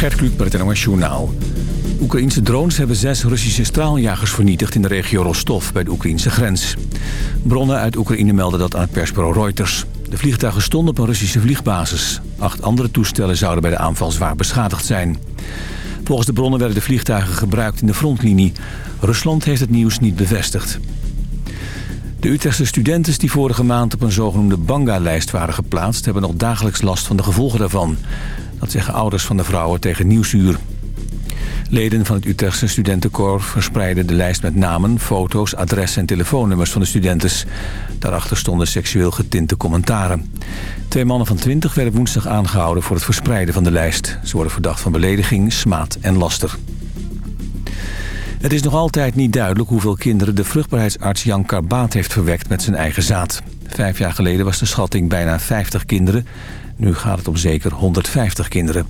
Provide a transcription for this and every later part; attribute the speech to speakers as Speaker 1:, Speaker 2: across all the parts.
Speaker 1: Gert Kluk met het NOS. Oekraïnse drones hebben zes Russische straaljagers vernietigd... in de regio Rostov bij de Oekraïnse grens. Bronnen uit Oekraïne melden dat aan het persbureau Reuters. De vliegtuigen stonden op een Russische vliegbasis. Acht andere toestellen zouden bij de aanval zwaar beschadigd zijn. Volgens de bronnen werden de vliegtuigen gebruikt in de frontlinie. Rusland heeft het nieuws niet bevestigd. De Utrechtse studenten die vorige maand op een zogenoemde Banga-lijst waren geplaatst... hebben nog dagelijks last van de gevolgen daarvan. Dat zeggen ouders van de vrouwen tegen Nieuwsuur. Leden van het Utrechtse studentenkorps verspreidden de lijst met namen, foto's, adressen en telefoonnummers van de studenten. Daarachter stonden seksueel getinte commentaren. Twee mannen van 20 werden woensdag aangehouden voor het verspreiden van de lijst. Ze worden verdacht van belediging, smaad en laster. Het is nog altijd niet duidelijk hoeveel kinderen de vruchtbaarheidsarts Jan Karbaat heeft verwekt met zijn eigen zaad. Vijf jaar geleden was de schatting bijna 50 kinderen. Nu gaat het om zeker 150 kinderen.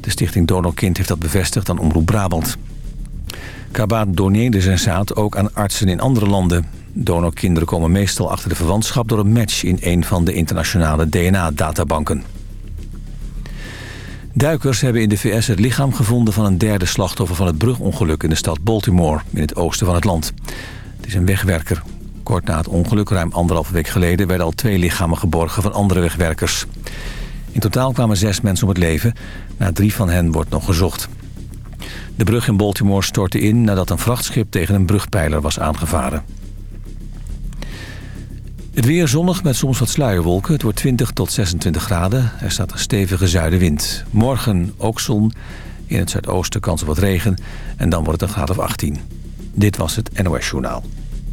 Speaker 1: De stichting Donorkind heeft dat bevestigd aan Omroep Brabant. Karbaat doneerde zijn zaad ook aan artsen in andere landen. Donorkinderen komen meestal achter de verwantschap door een match in een van de internationale DNA-databanken. Duikers hebben in de VS het lichaam gevonden van een derde slachtoffer van het brugongeluk in de stad Baltimore, in het oosten van het land. Het is een wegwerker. Kort na het ongeluk, ruim anderhalve week geleden, werden al twee lichamen geborgen van andere wegwerkers. In totaal kwamen zes mensen om het leven. Na drie van hen wordt nog gezocht. De brug in Baltimore stortte in nadat een vrachtschip tegen een brugpijler was aangevaren. Het weer zonnig met soms wat sluierwolken. Het wordt 20 tot 26 graden. Er staat een stevige zuidenwind. Morgen ook zon. In het zuidoosten kans op wat regen. En dan wordt het een graad of 18. Dit was het NOS Journaal.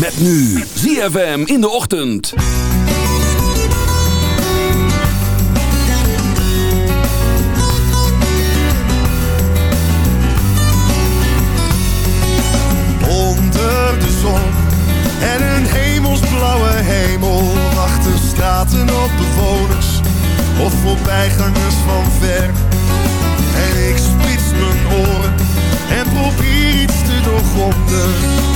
Speaker 2: Met nu ZFM in de ochtend.
Speaker 3: en een hemelsblauwe hemel. Wachten straten op bewoners of voorbijgangers van ver. En ik spits mijn oren en probeer iets te doorgronden.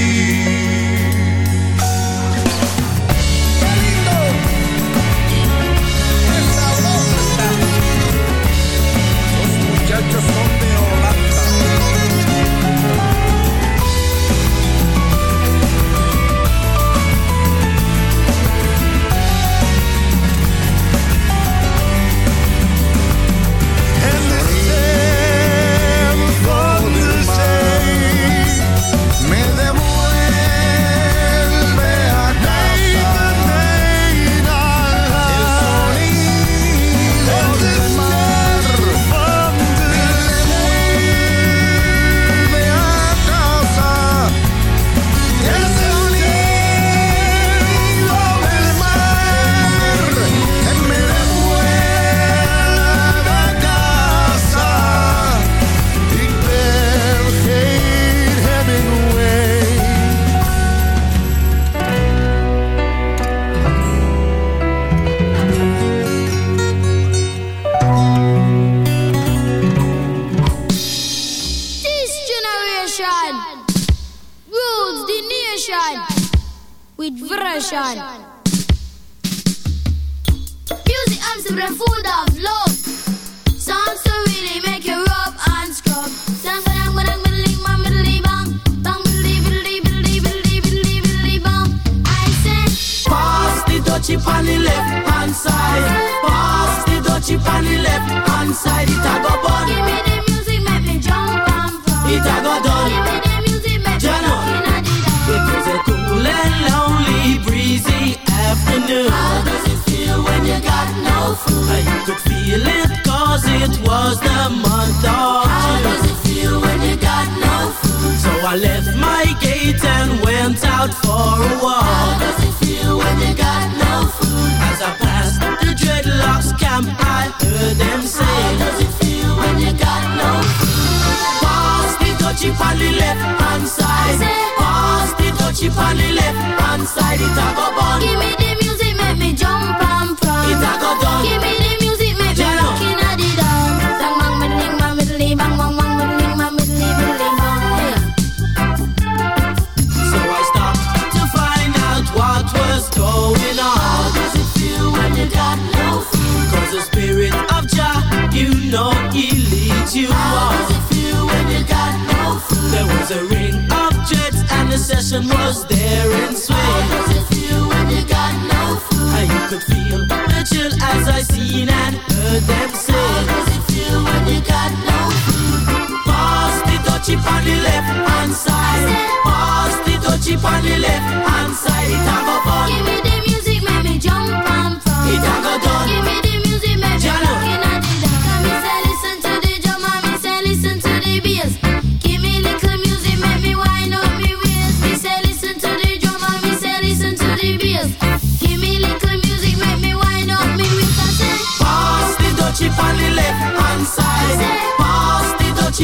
Speaker 4: chip on the left hand side. Pass the touchy on the left hand side. It have a fun.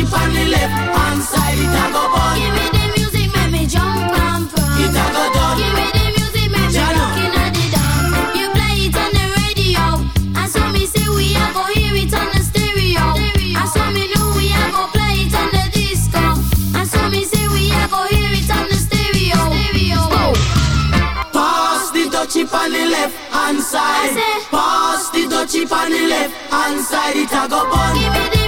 Speaker 4: it on the left hand side, it a go bun.
Speaker 5: Give me the music, make me jump and prance.
Speaker 4: It a go done.
Speaker 5: Give me the music, make me looking at the dawn. You play it on the radio, and so me say we a go hear it on the stereo. And so me know we a go play it on the disco. And so me say we a go hear it on the stereo. stereo.
Speaker 4: Pass the touchy on the left hand side. Pass the touchy on the left hand side, it a go bun.
Speaker 5: Give me the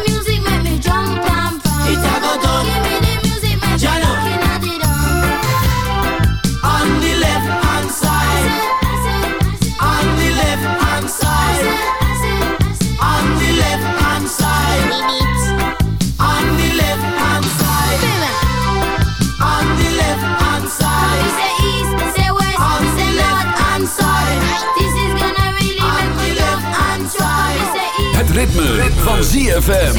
Speaker 2: ritme, ritme. van ZFM.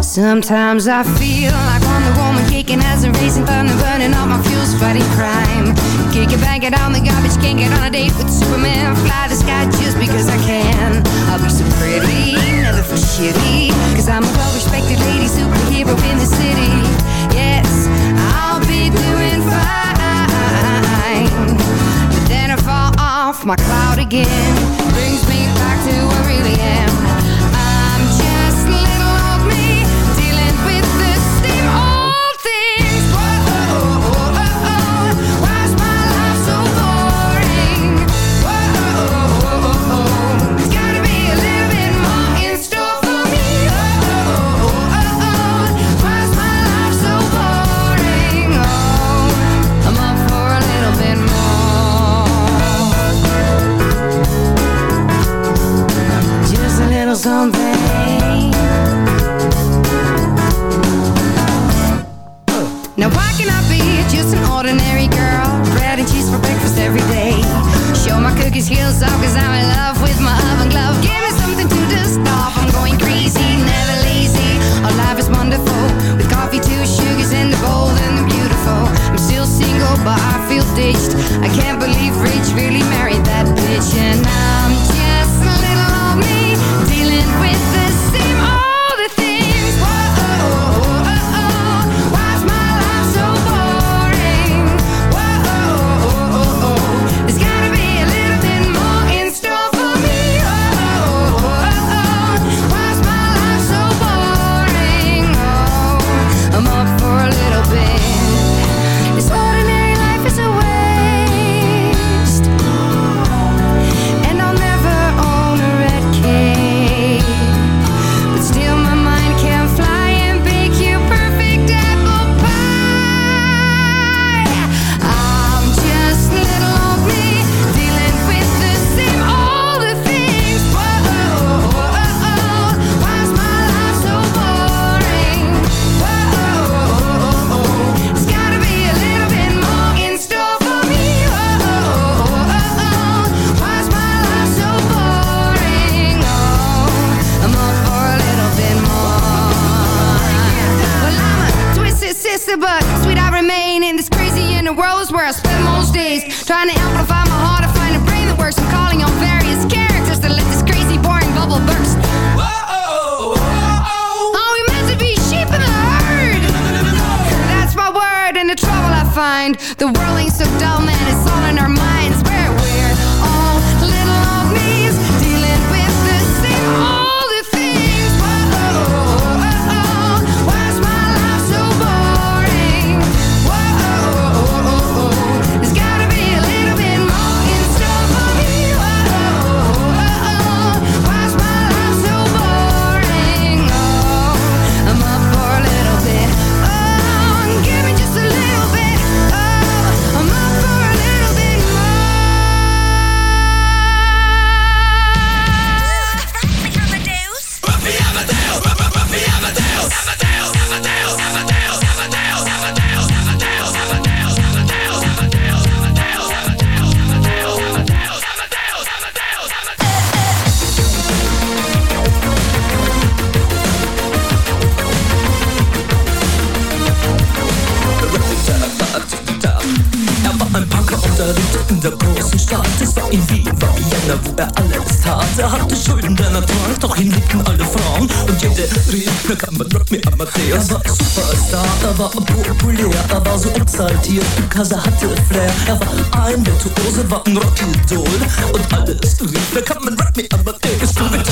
Speaker 6: Sometimes I feel like I'm the woman kicking as a racing thunder burning all my fuels fighting crime. Kick it, bang it on the garbage, can't get on a date with Superman, fly the sky just because I
Speaker 7: Er hatte Schulden, er trank, doch ihn liebten alle Frauen. Und jede rief, na kann man Rock me Amadeus. Er war Superstar, er war populär, er war so exaltiert, er hatte Flair. Er war ein Virtuose, war ein Rockidol. Und alles rief, na kann man Rock me Amadeus. Come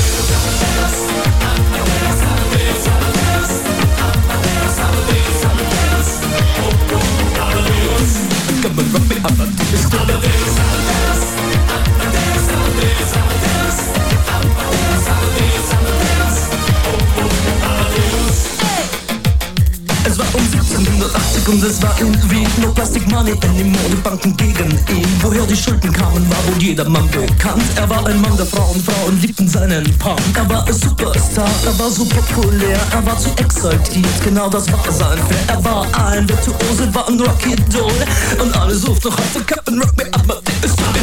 Speaker 7: und es war in Wien No Plastic Money in den Modebanken gegen ihn. Woher die Schulden kamen, war wohl jedermann bekannt. Er war ein Mann der Frauen, Frauen liebten seinen Punk. Er war ein Superstar, er war so populär Er war zu exaltiert, genau das war sein Flair. Er war ein Virtuose, war ein Rocky-Doll Und alle suchten noch heute Captain Rock Me Amadeus Come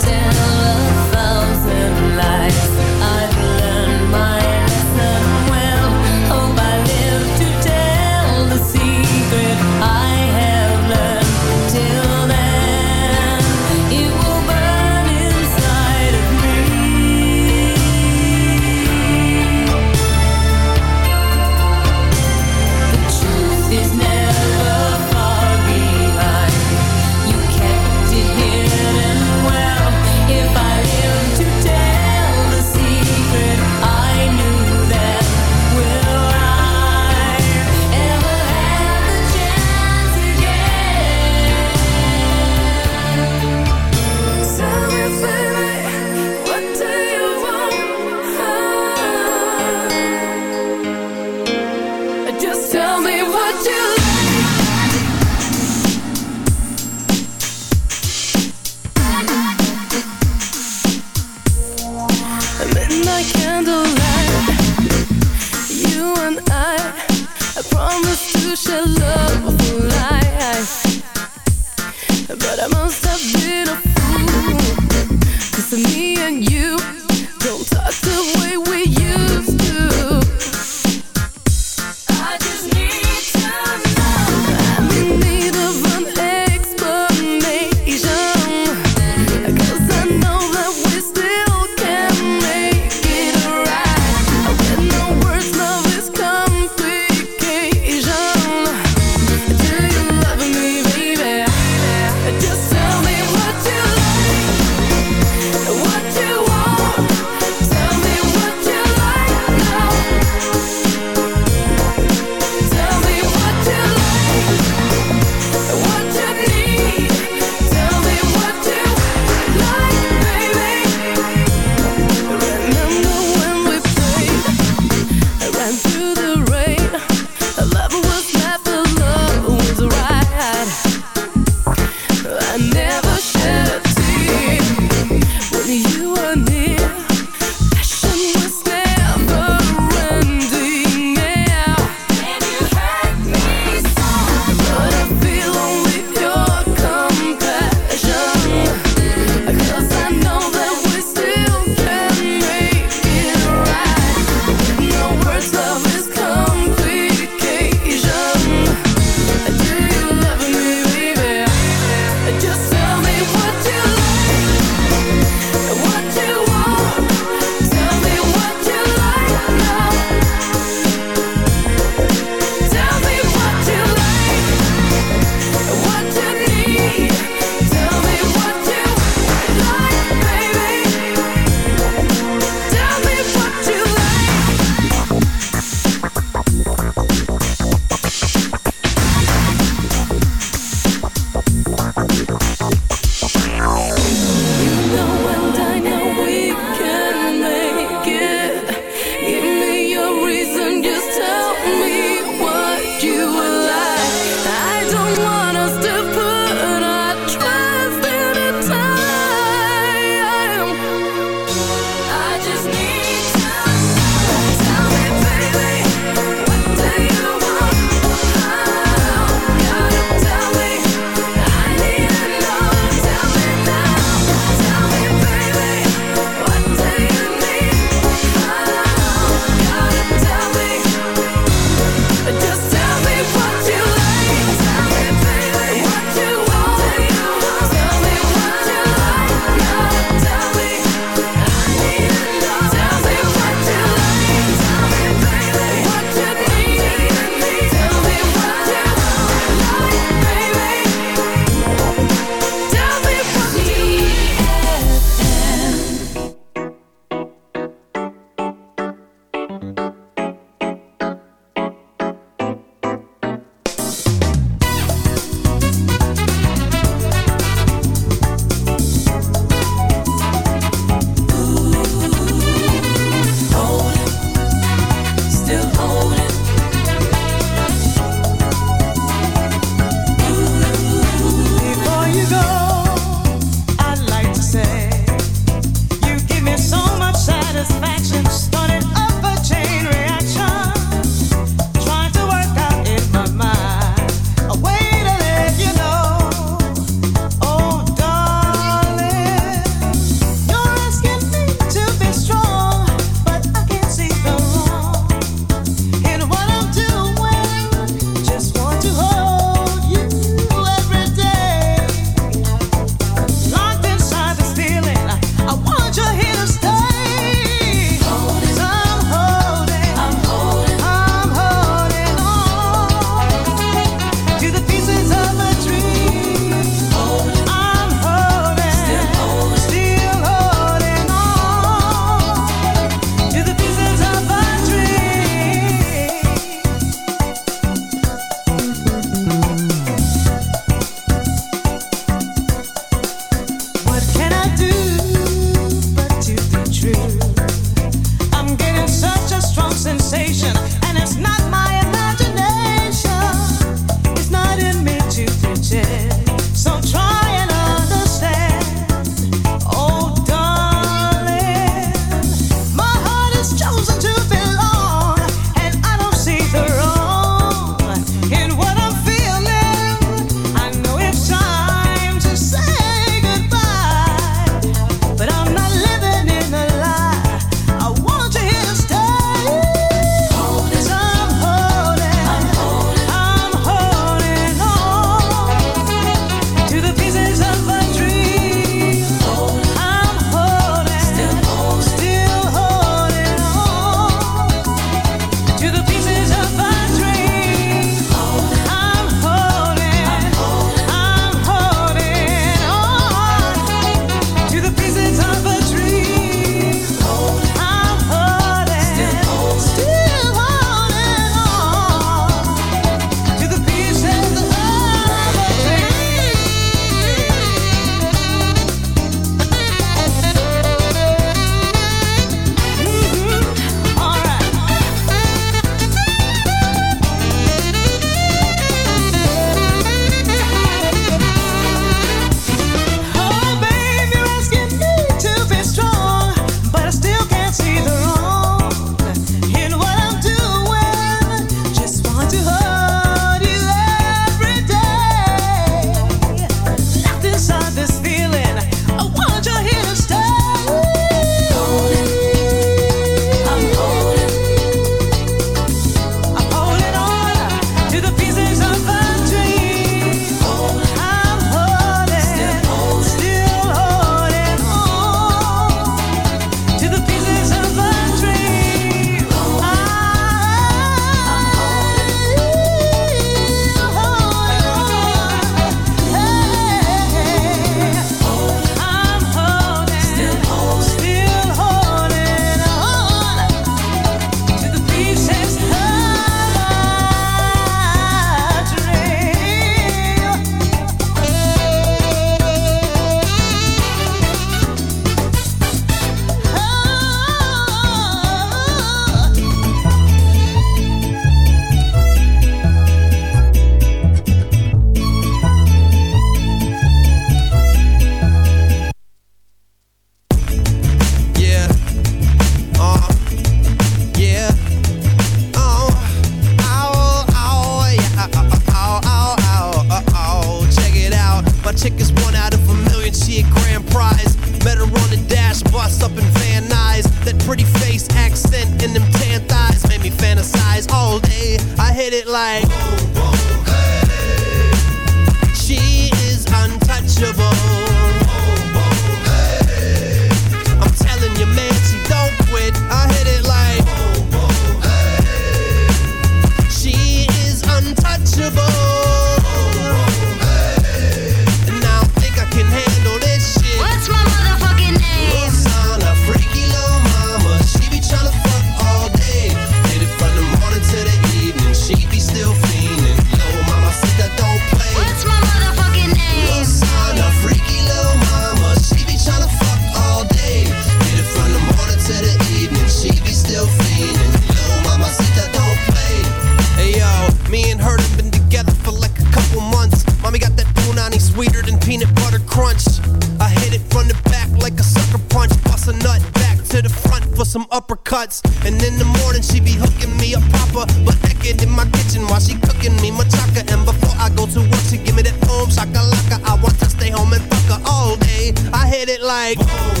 Speaker 8: her. And before I go to work, she give me that boom shakalaka. I want to stay home and fuck her all day. I hit it like. Boom.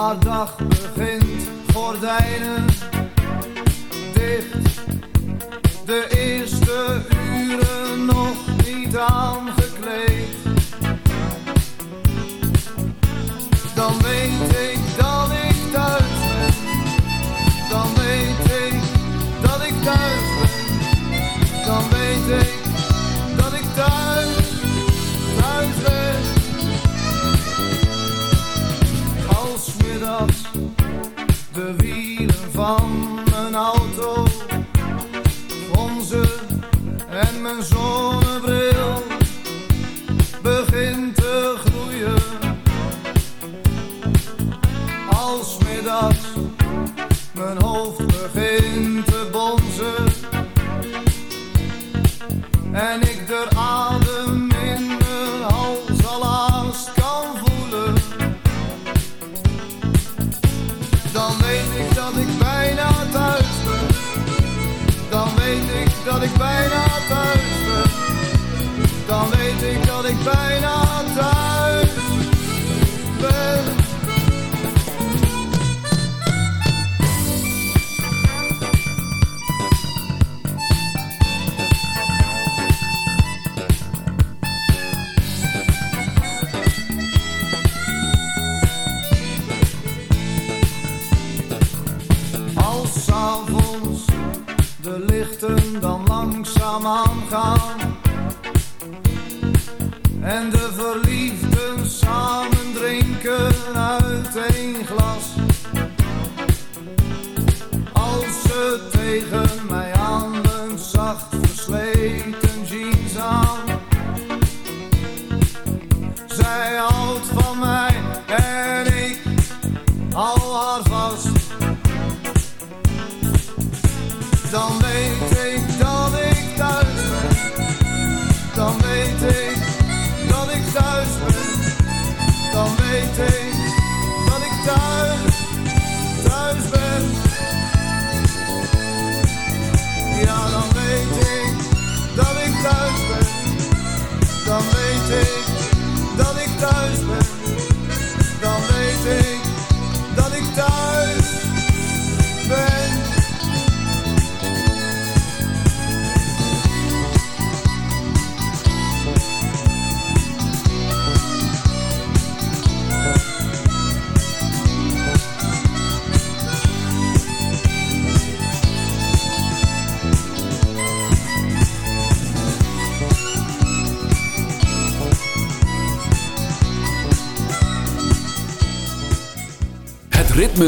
Speaker 9: Haar dag begint, gordijnen dicht. De eerste uren nog niet aangekleed.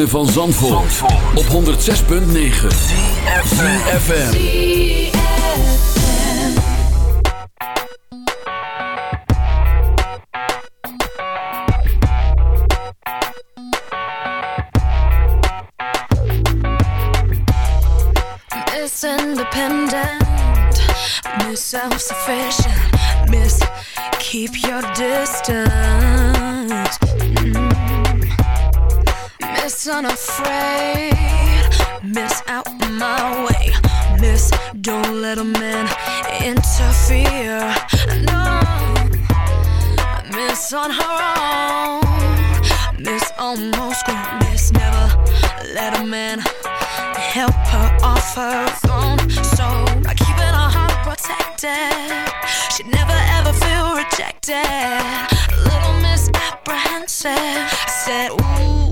Speaker 9: Van
Speaker 2: Zandvoort, op 106.9 ZFM.
Speaker 10: Miss Independent, Miss Self Miss Unafraid, Miss Out My Way, Miss Don't Let a Man Interfere, no, Miss On Her Own, Miss Almost Grown, Miss Never Let a Man help her off her throne. So by keeping her heart protected, she'd never ever feel rejected. Little Miss Apprehensive. Said, Ooh,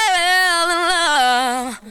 Speaker 10: fell in love.